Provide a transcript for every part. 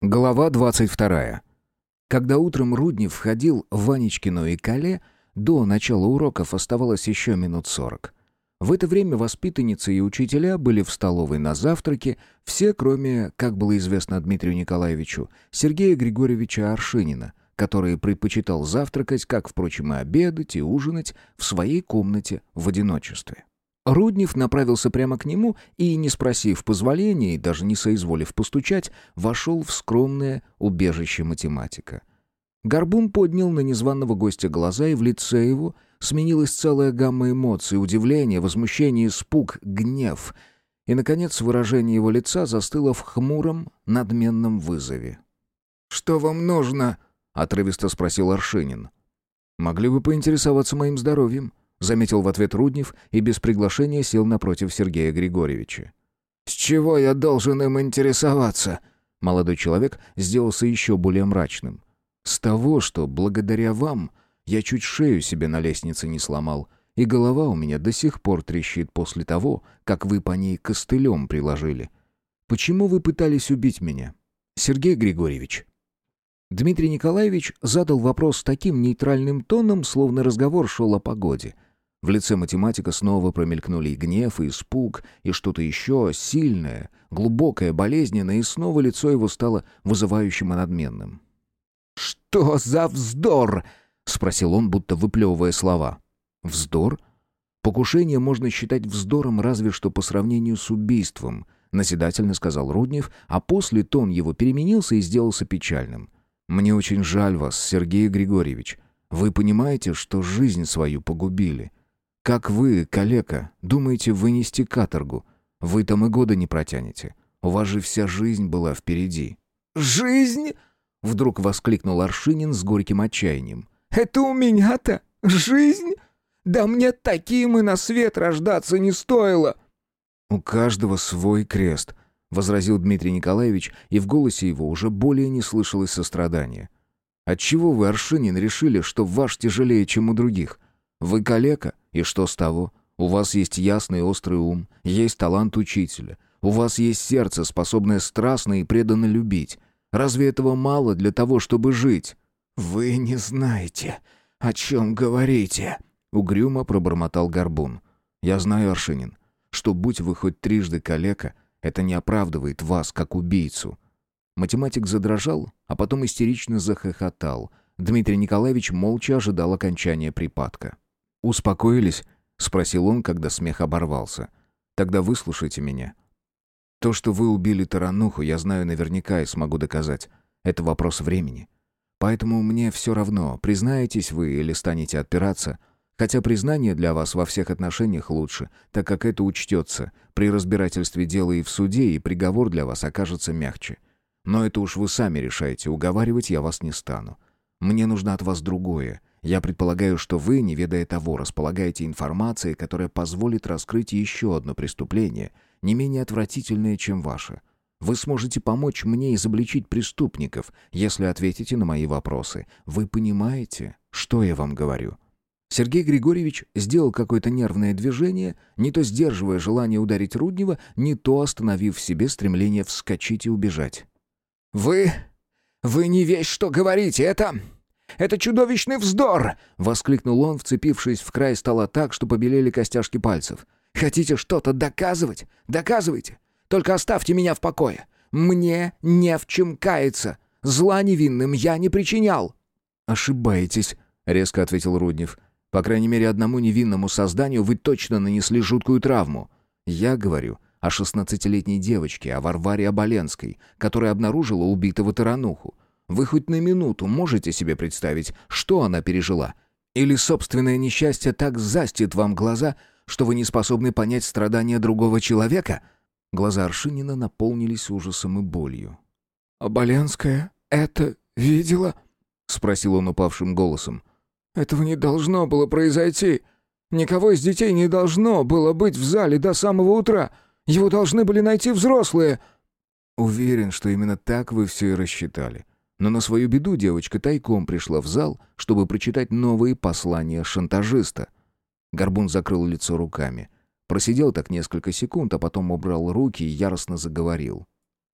Глава 22. Когда утром Руднев входил в Ванечкину и Кале, до начала уроков оставалось еще минут сорок. В это время воспитанницы и учителя были в столовой на завтраке, все, кроме, как было известно Дмитрию Николаевичу, Сергея Григорьевича Аршинина, который предпочитал завтракать, как, впрочем, и обедать, и ужинать, в своей комнате в одиночестве. Руднев направился прямо к нему и, не спросив позволения и даже не соизволив постучать, вошел в скромное убежище математика. Горбун поднял на незваного гостя глаза, и в лице его сменилась целая гамма эмоций — удивление, возмущение, испуг, гнев. И, наконец, выражение его лица застыло в хмуром, надменном вызове. «Что вам нужно?» — отрывисто спросил Аршинин. «Могли бы поинтересоваться моим здоровьем?» Заметил в ответ Руднев и без приглашения сел напротив Сергея Григорьевича. «С чего я должен им интересоваться?» Молодой человек сделался еще более мрачным. «С того, что благодаря вам я чуть шею себе на лестнице не сломал, и голова у меня до сих пор трещит после того, как вы по ней костылем приложили. Почему вы пытались убить меня, Сергей Григорьевич?» Дмитрий Николаевич задал вопрос таким нейтральным тоном, словно разговор шел о погоде — в лице математика снова промелькнули и гнев, и испуг, и что-то еще сильное, глубокое, болезненное, и снова лицо его стало вызывающим и надменным. «Что за вздор?» — спросил он, будто выплевывая слова. «Вздор? Покушение можно считать вздором разве что по сравнению с убийством», — назидательно сказал Руднев, а после тон его переменился и сделался печальным. «Мне очень жаль вас, Сергей Григорьевич. Вы понимаете, что жизнь свою погубили?» Как вы, калека, думаете вынести каторгу? Вы там и года не протянете. У вас же вся жизнь была впереди». «Жизнь?» — вдруг воскликнул Аршинин с горьким отчаянием. «Это у меня-то жизнь? Да мне таким и на свет рождаться не стоило!» «У каждого свой крест», — возразил Дмитрий Николаевич, и в голосе его уже более не слышалось сострадания. «Отчего вы, Аршинин, решили, что ваш тяжелее, чем у других? Вы калека, и что с того? У вас есть ясный острый ум, есть талант учителя. У вас есть сердце, способное страстно и преданно любить. Разве этого мало для того, чтобы жить?» «Вы не знаете, о чем говорите», — угрюмо пробормотал Горбун. «Я знаю, Аршинин, что будь вы хоть трижды калека, это не оправдывает вас, как убийцу». Математик задрожал, а потом истерично захохотал. Дмитрий Николаевич молча ожидал окончания припадка. «Успокоились?» — спросил он, когда смех оборвался. «Тогда выслушайте меня. То, что вы убили Тарануху, я знаю наверняка и смогу доказать. Это вопрос времени. Поэтому мне все равно, признаетесь вы или станете отпираться, хотя признание для вас во всех отношениях лучше, так как это учтется при разбирательстве дела и в суде, и приговор для вас окажется мягче. Но это уж вы сами решаете, уговаривать я вас не стану. Мне нужно от вас другое, я предполагаю, что вы, не ведая того, располагаете информацией, которая позволит раскрыть еще одно преступление, не менее отвратительное, чем ваше. Вы сможете помочь мне изобличить преступников, если ответите на мои вопросы. Вы понимаете, что я вам говорю?» Сергей Григорьевич сделал какое-то нервное движение, не то сдерживая желание ударить Руднева, не то остановив в себе стремление вскочить и убежать. «Вы... вы не весь что говорите, это... Это чудовищный вздор!» — воскликнул он, вцепившись в край стола так, что побелели костяшки пальцев. «Хотите что-то доказывать? Доказывайте. Только оставьте меня в покое. Мне не в чем каяться. Зла невинным я не причинял». «Ошибаетесь», — резко ответил Руднев. «По крайней мере, одному невинному созданию вы точно нанесли жуткую травму. Я говорю о шестнадцатилетней девочке, о Варваре Оболенской, которая обнаружила убитого Тарануху. Вы хоть на минуту можете себе представить, что она пережила? Или собственное несчастье так застит вам глаза, что вы не способны понять страдания другого человека?» Глаза Аршинина наполнились ужасом и болью. «Оболенская это видела?» — спросил он упавшим голосом. «Этого не должно было произойти. Никого из детей не должно было быть в зале до самого утра. Его должны были найти взрослые». «Уверен, что именно так вы все и рассчитали. Но на свою беду девочка тайком пришла в зал, чтобы прочитать новые послания шантажиста. Горбун закрыл лицо руками. Просидел так несколько секунд, а потом убрал руки и яростно заговорил.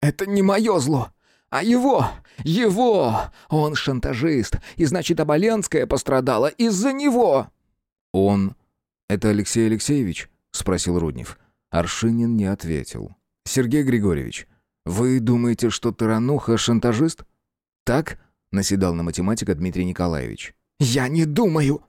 «Это не мое зло! А его, его, он шантажист, и значит, Оболенская пострадала из-за него. Он... Это Алексей Алексеевич? Спросил Руднев. Аршинин не ответил. Сергей Григорьевич, вы думаете, что Тарануха шантажист? Так? Наседал на математика Дмитрий Николаевич. Я не думаю.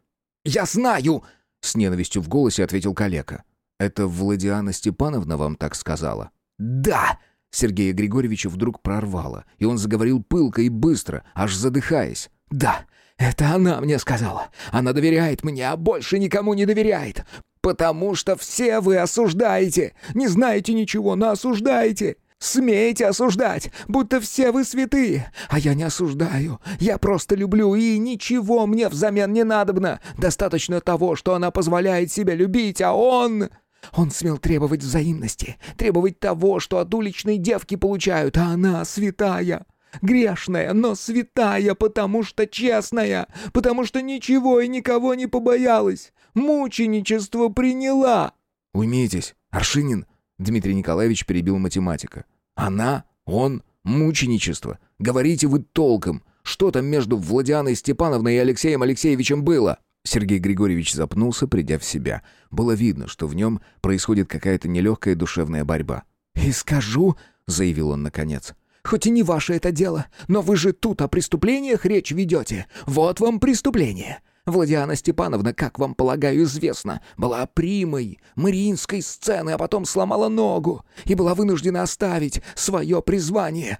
Я знаю, с ненавистью в голосе ответил калека. Это Владиана Степановна вам так сказала? Да, Сергея Григорьевича вдруг прорвало, и он заговорил пылко и быстро, аж задыхаясь. «Да, это она мне сказала. Она доверяет мне, а больше никому не доверяет. Потому что все вы осуждаете. Не знаете ничего, но осуждаете. Смеете осуждать, будто все вы святые. А я не осуждаю. Я просто люблю, и ничего мне взамен не надобно. Достаточно того, что она позволяет себя любить, а он... Он смел требовать взаимности, требовать того, что от уличной девки получают, а она святая. Грешная, но святая, потому что честная, потому что ничего и никого не побоялась. Мученичество приняла. «Уймитесь, Аршинин!» Дмитрий Николаевич перебил математика. «Она? Он? Мученичество? Говорите вы толком. Что там между Владианой Степановной и Алексеем Алексеевичем было?» Сергей Григорьевич запнулся, придя в себя. Было видно, что в нем происходит какая-то нелегкая душевная борьба. «И скажу», — заявил он наконец, — «хоть и не ваше это дело, но вы же тут о преступлениях речь ведете. Вот вам преступление. Владиана Степановна, как вам, полагаю, известно, была примой мариинской сцены, а потом сломала ногу и была вынуждена оставить свое призвание».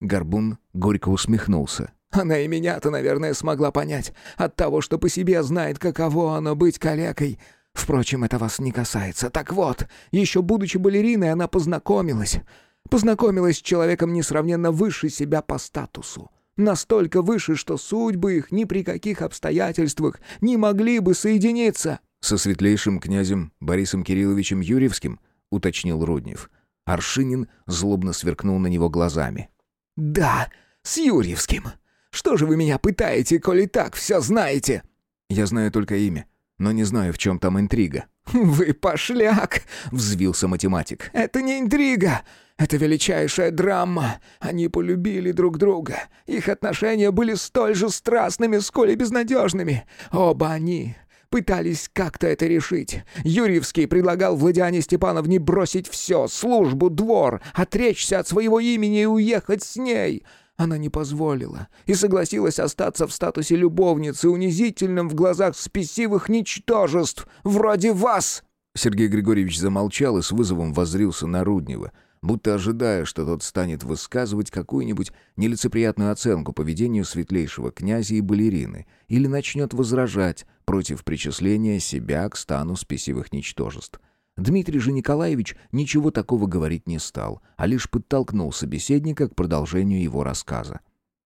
Горбун горько усмехнулся. Она и меня-то, наверное, смогла понять от того, что по себе знает, каково оно быть калекой. Впрочем, это вас не касается. Так вот, еще будучи балериной, она познакомилась. Познакомилась с человеком несравненно выше себя по статусу. Настолько выше, что судьбы их ни при каких обстоятельствах не могли бы соединиться. «Со светлейшим князем Борисом Кирилловичем Юрьевским?» — уточнил Руднев. Аршинин злобно сверкнул на него глазами. «Да, с Юрьевским. Что же вы меня пытаете, коли так все знаете?» «Я знаю только имя, но не знаю, в чем там интрига». «Вы пошляк!» — взвился математик. «Это не интрига! Это величайшая драма! Они полюбили друг друга. Их отношения были столь же страстными, сколь и безнадежными. Оба они пытались как-то это решить. Юрьевский предлагал Владиане Степановне бросить все — службу, двор, отречься от своего имени и уехать с ней. Она не позволила и согласилась остаться в статусе любовницы, унизительным в глазах спесивых ничтожеств, вроде вас!» Сергей Григорьевич замолчал и с вызовом воззрился на Руднева, будто ожидая, что тот станет высказывать какую-нибудь нелицеприятную оценку поведению светлейшего князя и балерины или начнет возражать против причисления себя к стану спесивых ничтожеств. Дмитрий же Николаевич ничего такого говорить не стал, а лишь подтолкнул собеседника к продолжению его рассказа.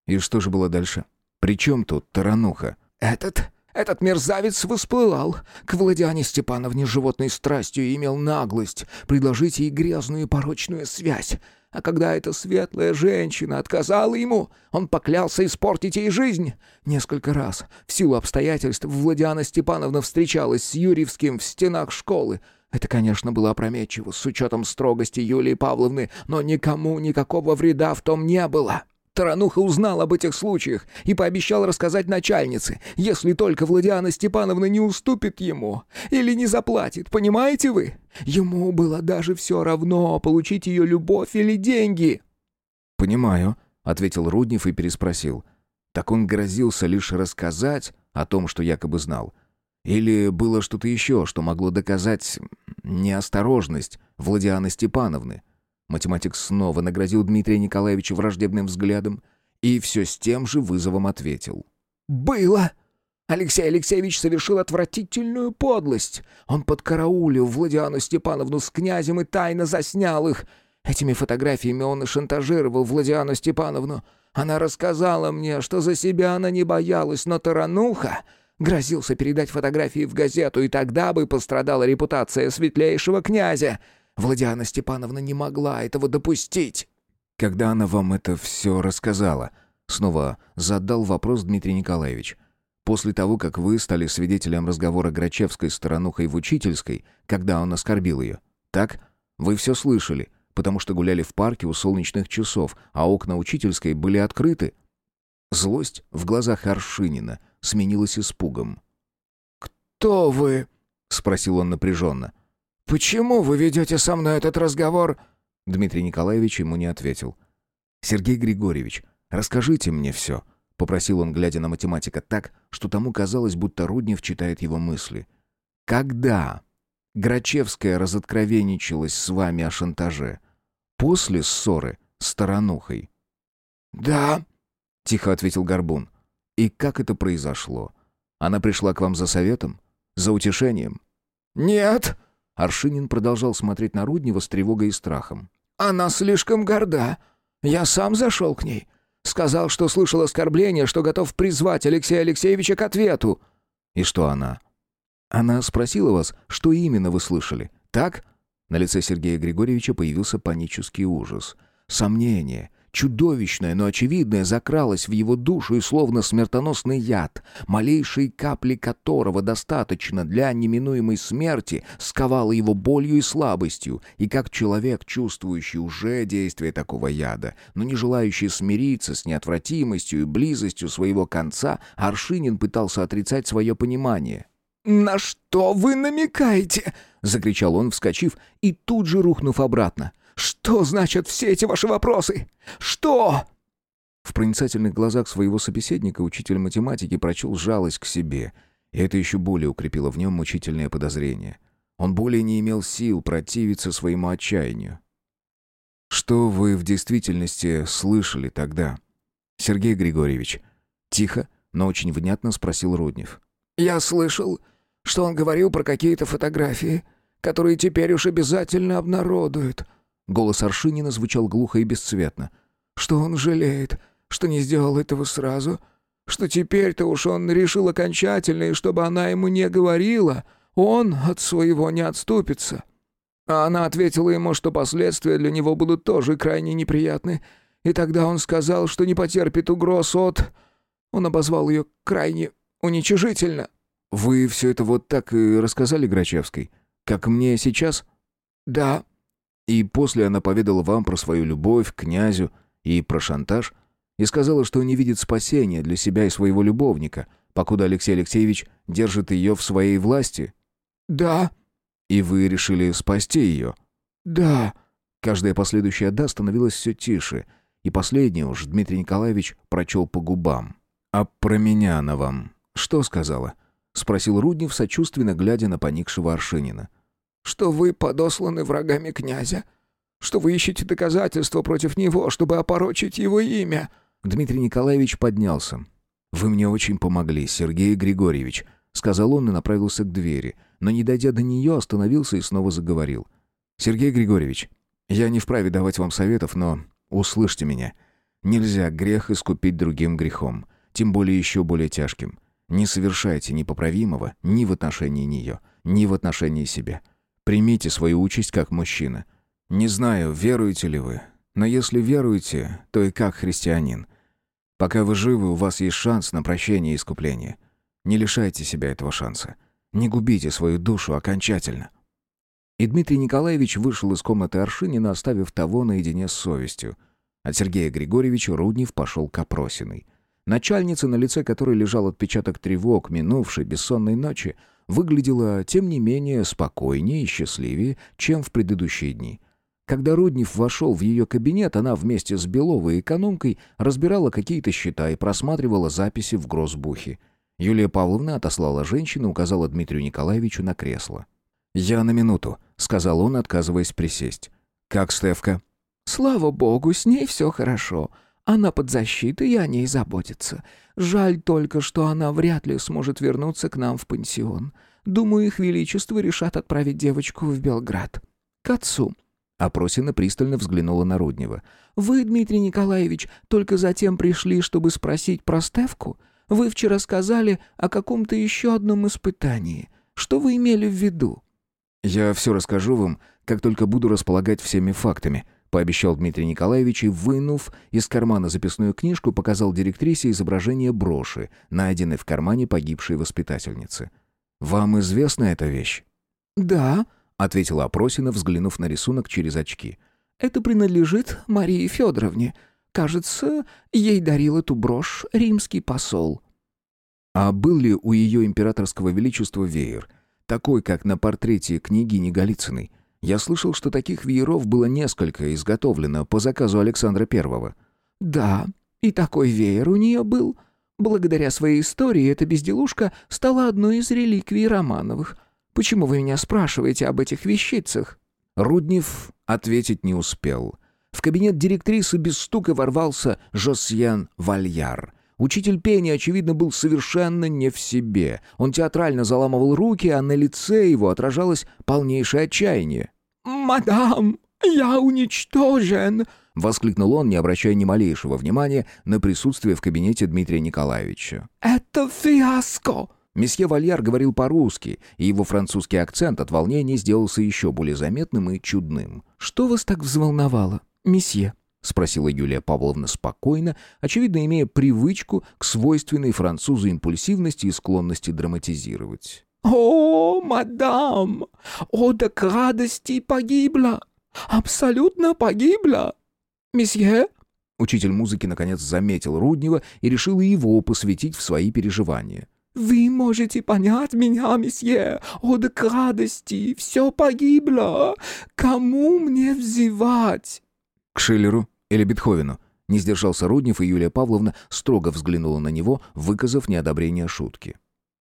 И что же было дальше? «При чем тут Тарануха?» «Этот... этот мерзавец восплывал к Владиане Степановне животной страстью и имел наглость предложить ей грязную и порочную связь. А когда эта светлая женщина отказала ему, он поклялся испортить ей жизнь. Несколько раз, в силу обстоятельств, Владиана Степановна встречалась с Юрьевским в стенах школы, это, конечно, было опрометчиво, с учетом строгости Юлии Павловны, но никому никакого вреда в том не было. Тарануха узнал об этих случаях и пообещал рассказать начальнице, если только Владиана Степановна не уступит ему или не заплатит, понимаете вы? Ему было даже все равно, получить ее любовь или деньги. «Понимаю», — ответил Руднев и переспросил. «Так он грозился лишь рассказать о том, что якобы знал. Или было что-то еще, что могло доказать неосторожность Владианы Степановны? Математик снова наградил Дмитрия Николаевича враждебным взглядом и все с тем же вызовом ответил. «Было!» Алексей Алексеевич совершил отвратительную подлость. Он подкараулил Владиану Степановну с князем и тайно заснял их. Этими фотографиями он и шантажировал Владиану Степановну. Она рассказала мне, что за себя она не боялась, но тарануха Грозился передать фотографии в газету, и тогда бы пострадала репутация светлейшего князя. Владиана Степановна не могла этого допустить. Когда она вам это все рассказала? Снова задал вопрос Дмитрий Николаевич. После того, как вы стали свидетелем разговора Грачевской с Таранухой в учительской, когда он оскорбил ее. Так? Вы все слышали. потому что гуляли в парке у солнечных часов, а окна учительской были открыты. Злость в глазах Аршинина сменилась испугом. «Кто вы?» — спросил он напряженно. «Почему вы ведете со мной этот разговор?» Дмитрий Николаевич ему не ответил. «Сергей Григорьевич, расскажите мне все», — попросил он, глядя на математика так, что тому казалось, будто Руднев читает его мысли. «Когда Грачевская разоткровенничалась с вами о шантаже? После ссоры с Таранухой?» «Да», — тихо ответил Горбун. «И как это произошло? Она пришла к вам за советом? За утешением?» «Нет», — Аршинин продолжал смотреть на Руднева с тревогой и страхом. «Она слишком горда. Я сам зашел к ней. Сказал, что слышал оскорбление, что готов призвать Алексея Алексеевича к ответу». «И что она?» «Она спросила вас, что именно вы слышали, так?» На лице Сергея Григорьевича появился панический ужас. Сомнение, чудовищное, но очевидное, закралось в его душу и словно смертоносный яд, малейшей капли которого достаточно для неминуемой смерти, сковало его болью и слабостью, и как человек, чувствующий уже действие такого яда, но не желающий смириться с неотвратимостью и близостью своего конца, Аршинин пытался отрицать свое понимание. «На что вы намекаете?» — закричал он, вскочив и тут же рухнув обратно — что значат все эти ваши вопросы? Что?» В проницательных глазах своего собеседника учитель математики прочел жалость к себе, и это еще более укрепило в нем мучительное подозрение. Он более не имел сил противиться своему отчаянию. «Что вы в действительности слышали тогда?» «Сергей Григорьевич?» Тихо, но очень внятно спросил Руднев. «Я слышал, что он говорил про какие-то фотографии, которые теперь уж обязательно обнародуют», Голос Аршинина звучал глухо и бесцветно. «Что он жалеет, что не сделал этого сразу? Что теперь-то уж он решил окончательно, и чтобы она ему не говорила, он от своего не отступится?» А она ответила ему, что последствия для него будут тоже крайне неприятны, и тогда он сказал, что не потерпит угроз от... Он обозвал ее крайне уничижительно. «Вы все это вот так и рассказали Грачевской? Как мне сейчас?» «Да», и после она поведала вам про свою любовь к князю и про шантаж, и сказала, что не видит спасения для себя и своего любовника, покуда Алексей Алексеевич держит ее в своей власти? «Да». «И вы решили спасти ее?» «Да». Каждая последующая «да» становилась все тише, и последнее уж Дмитрий Николаевич прочел по губам. «А про меня она вам что сказала?» — спросил Руднев, сочувственно глядя на поникшего Аршинина что вы подосланы врагами князя, что вы ищете доказательства против него, чтобы опорочить его имя». Дмитрий Николаевич поднялся. «Вы мне очень помогли, Сергей Григорьевич», — сказал он и направился к двери, но, не дойдя до нее, остановился и снова заговорил. «Сергей Григорьевич, я не вправе давать вам советов, но услышьте меня. Нельзя грех искупить другим грехом, тем более еще более тяжким. Не совершайте непоправимого ни в отношении нее, ни в отношении себя. Примите свою участь как мужчина. Не знаю, веруете ли вы, но если веруете, то и как христианин. Пока вы живы, у вас есть шанс на прощение и искупление. Не лишайте себя этого шанса. Не губите свою душу окончательно. И Дмитрий Николаевич вышел из комнаты Аршинина, оставив того наедине с совестью. От Сергея Григорьевича Руднев пошел к Опросиной. Начальница, на лице которой лежал отпечаток тревог минувшей бессонной ночи, выглядела, тем не менее, спокойнее и счастливее, чем в предыдущие дни. Когда Руднев вошел в ее кабинет, она вместе с Беловой экономкой разбирала какие-то счета и просматривала записи в гроссбухе. Юлия Павловна отослала женщину, указала Дмитрию Николаевичу на кресло. «Я на минуту», — сказал он, отказываясь присесть. «Как Стевка?» «Слава богу, с ней все хорошо. Она под защитой, и о ней заботится. Жаль только, что она вряд ли сможет вернуться к нам в пансион. Думаю, их величество решат отправить девочку в Белград. К отцу». Опросина пристально взглянула на Руднева. «Вы, Дмитрий Николаевич, только затем пришли, чтобы спросить про Стевку? Вы вчера сказали о каком-то еще одном испытании. Что вы имели в виду?» «Я все расскажу вам, как только буду располагать всеми фактами», пообещал Дмитрий Николаевич и, вынув из кармана записную книжку, показал директрисе изображение броши, найденной в кармане погибшей воспитательницы. «Вам известна эта вещь?» «Да», — ответила Опросина, взглянув на рисунок через очки. Это принадлежит Марии Федоровне. Кажется, ей дарил эту брошь римский посол». А был ли у ее императорского величества веер, такой, как на портрете княгини Голицыной? Я слышал, что таких вееров было несколько изготовлено по заказу Александра Первого. «Да, и такой веер у нее был. Благодаря своей истории эта безделушка стала одной из реликвий Романовых. Почему вы меня спрашиваете об этих вещицах?» Руднев ответить не успел. В кабинет директрисы без стука ворвался Жосьен Вальяр. Учитель пения, очевидно, был совершенно не в себе. Он театрально заламывал руки, а на лице его отражалось полнейшее отчаяние. «Мадам, я уничтожен!» — воскликнул он, не обращая ни малейшего внимания на присутствие в кабинете Дмитрия Николаевича. «Это фиаско!» Месье Вальяр говорил по-русски, и его французский акцент от волнения сделался еще более заметным и чудным. «Что вас так взволновало, месье?» — спросила Юлия Павловна спокойно, очевидно, имея привычку к свойственной французу импульсивности и склонности драматизировать. «О, мадам! О, так радости погибла! Абсолютно погибла! Месье?» Учитель музыки наконец заметил Руднева и решил его посвятить в свои переживания. «Вы можете понять меня, месье, о, так радости, все погибло. Кому мне взывать?» «К Шиллеру или Бетховену?» Не сдержался Руднев, и Юлия Павловна строго взглянула на него, выказав неодобрение шутки.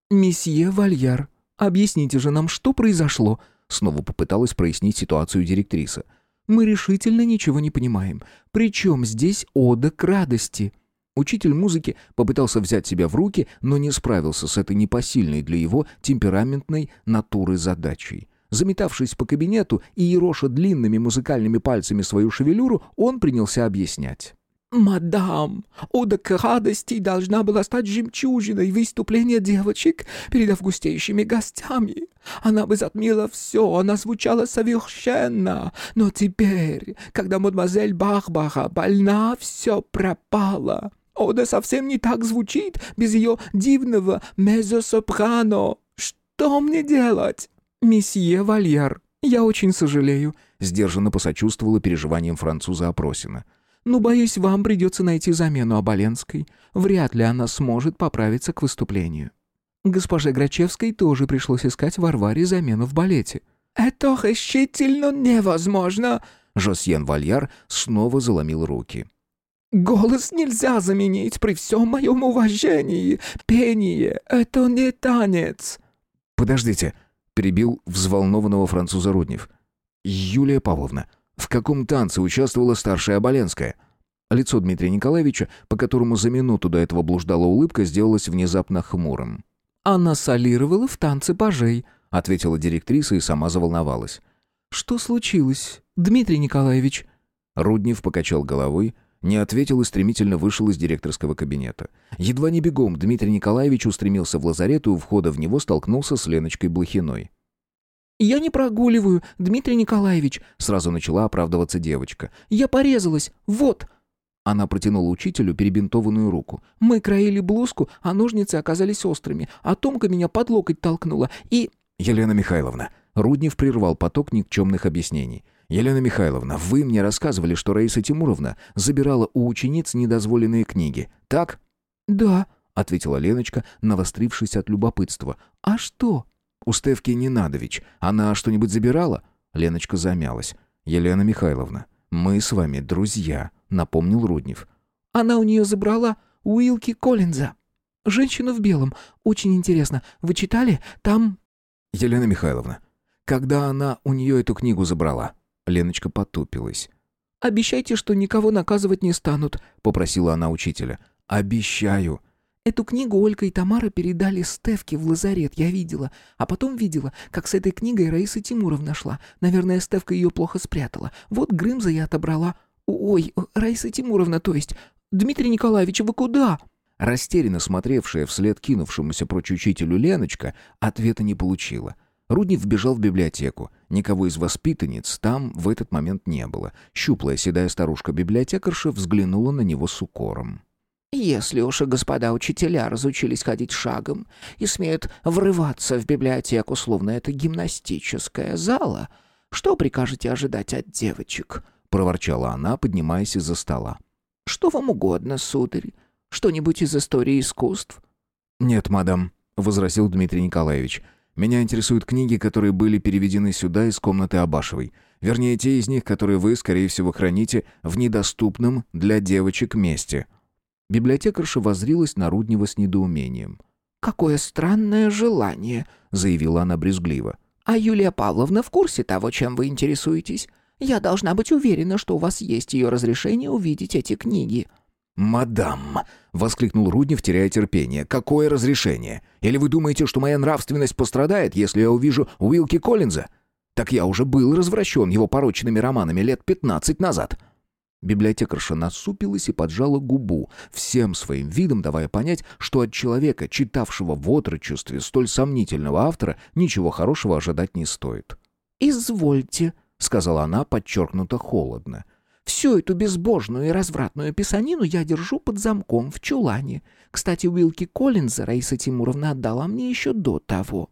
«Месье Вальяр, объясните же нам, что произошло?» Снова попыталась прояснить ситуацию директриса. «Мы решительно ничего не понимаем. Причем здесь ода к радости?» Учитель музыки попытался взять себя в руки, но не справился с этой непосильной для его темпераментной натуры задачей. Заметавшись по кабинету и ероша длинными музыкальными пальцами свою шевелюру, он принялся объяснять. «Мадам, ода к радости должна была стать жемчужиной выступления девочек перед августейшими гостями. Она бы затмила все, она звучала совершенно. Но теперь, когда мадемуазель Барбара больна, все пропало. Ода совсем не так звучит без ее дивного мезосопрано. Что мне делать? Месье Вальяр, я очень сожалею, сдержанно посочувствовала переживаниям француза Опросина. Но, боюсь, вам придется найти замену Оболенской. Вряд ли она сможет поправиться к выступлению. Госпоже Грачевской тоже пришлось искать Варваре замену в балете. «Это решительно невозможно!» Жосьен Вальяр снова заломил руки. Голос нельзя заменить при всем моем уважении. Пение — это не танец». «Подождите», — перебил взволнованного француза Руднев. «Юлия Павловна, в каком танце участвовала старшая Оболенская?» Лицо Дмитрия Николаевича, по которому за минуту до этого блуждала улыбка, сделалось внезапно хмурым. «Она солировала в танце пажей», — ответила директриса и сама заволновалась. «Что случилось, Дмитрий Николаевич?» Руднев покачал головой, не ответил и стремительно вышел из директорского кабинета. Едва не бегом Дмитрий Николаевич устремился в лазарет и у входа в него столкнулся с Леночкой Блохиной. «Я не прогуливаю, Дмитрий Николаевич», — сразу начала оправдываться девочка. «Я порезалась, вот». Она протянула учителю перебинтованную руку. «Мы краили блузку, а ножницы оказались острыми, а Томка меня под локоть толкнула и...» «Елена Михайловна». Руднев прервал поток никчемных объяснений. «Елена Михайловна, вы мне рассказывали, что Раиса Тимуровна забирала у учениц недозволенные книги, так?» «Да», — ответила Леночка, навострившись от любопытства. «А что?» «У Стевки Ненадович. Она что-нибудь забирала?» Леночка замялась. «Елена Михайловна, мы с вами друзья», — напомнил Руднев. «Она у нее забрала Уилки Коллинза. Женщина в белом. Очень интересно. Вы читали? Там...» «Елена Михайловна, когда она у нее эту книгу забрала?» Леночка потупилась. «Обещайте, что никого наказывать не станут», — попросила она учителя. «Обещаю». Эту книгу Ольга и Тамара передали Стевке в лазарет, я видела. А потом видела, как с этой книгой Раиса Тимуровна шла. Наверное, Стевка ее плохо спрятала. Вот Грымза я отобрала. Ой, Раиса Тимуровна, то есть. Дмитрий Николаевич, вы куда?» Растерянно смотревшая вслед кинувшемуся прочь учителю Леночка ответа не получила. Руднев вбежал в библиотеку. Никого из воспитанниц там в этот момент не было. Щуплая седая старушка-библиотекарша взглянула на него с укором. «Если уж и господа учителя разучились ходить шагом и смеют врываться в библиотеку, словно это гимнастическая зала, что прикажете ожидать от девочек? проворчала она, поднимаясь из-за стола. «Что вам угодно, сударь? Что-нибудь из истории искусств?» «Нет, мадам», — возразил Дмитрий Николаевич. «Меня интересуют книги, которые были переведены сюда из комнаты Абашевой. Вернее, те из них, которые вы, скорее всего, храните в недоступном для девочек месте». Библиотекарша воззрилась на Руднева с недоумением. «Какое странное желание», — заявила она брезгливо. «А Юлия Павловна в курсе того, чем вы интересуетесь? Я должна быть уверена, что у вас есть ее разрешение увидеть эти книги». «Мадам!» — воскликнул Руднев, теряя терпение. «Какое разрешение? Или вы думаете, что моя нравственность пострадает, если я увижу Уилки Коллинза? Так я уже был развращен его порочными романами лет пятнадцать назад». Библиотекарша насупилась и поджала губу, всем своим видом давая понять, что от человека, читавшего в отрочестве столь сомнительного автора, ничего хорошего ожидать не стоит. «Извольте», — сказала она подчеркнуто холодно. Всю эту безбожную и развратную писанину я держу под замком в чулане. Кстати, Уилки Коллинза Раиса Тимуровна отдала мне еще до того.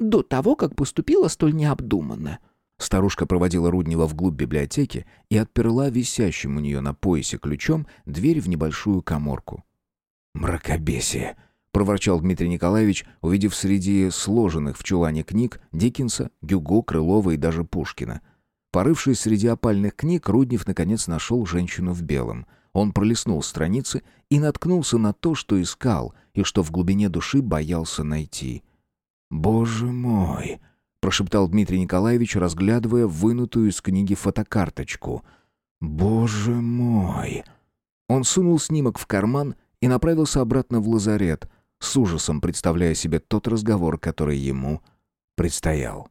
До того, как поступила столь необдуманно. Старушка проводила Руднева вглубь библиотеки и отперла висящим у нее на поясе ключом дверь в небольшую коморку. «Мракобесие!» — проворчал Дмитрий Николаевич, увидев среди сложенных в чулане книг Диккенса, Гюго, Крылова и даже Пушкина — Порывшись среди опальных книг, Руднев наконец нашел женщину в белом. Он пролистнул страницы и наткнулся на то, что искал, и что в глубине души боялся найти. «Боже мой!» — прошептал Дмитрий Николаевич, разглядывая вынутую из книги фотокарточку. «Боже мой!» Он сунул снимок в карман и направился обратно в лазарет, с ужасом представляя себе тот разговор, который ему предстоял.